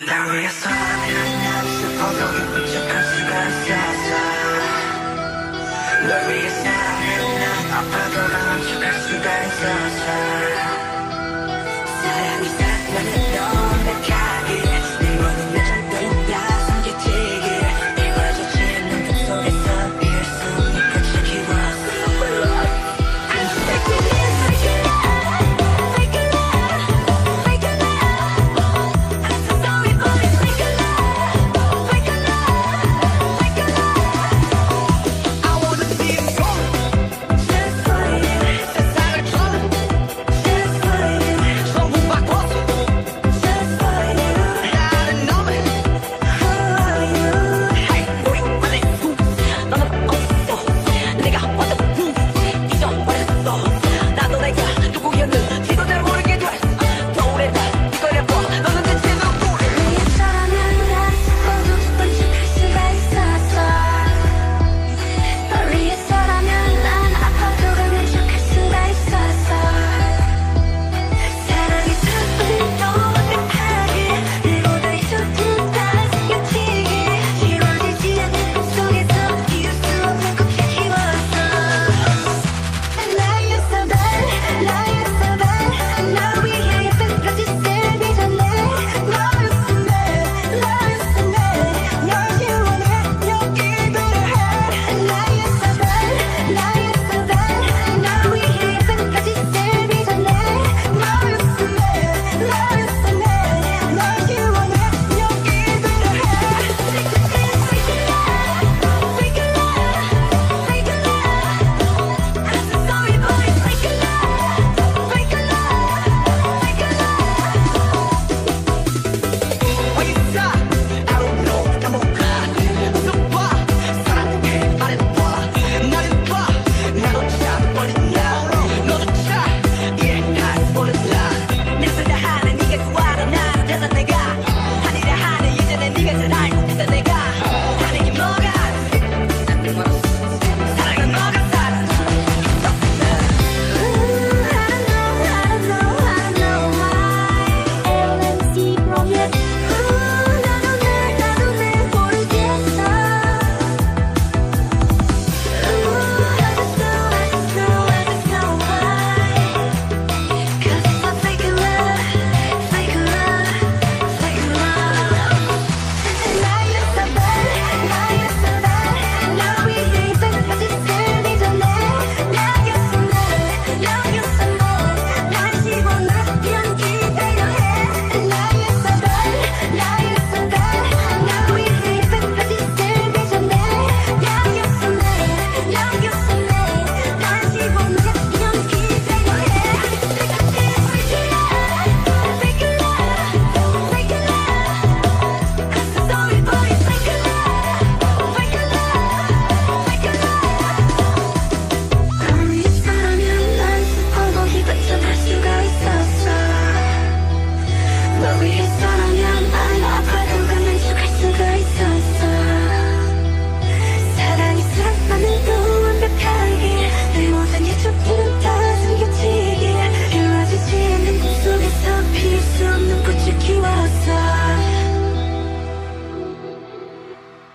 That we are a sola,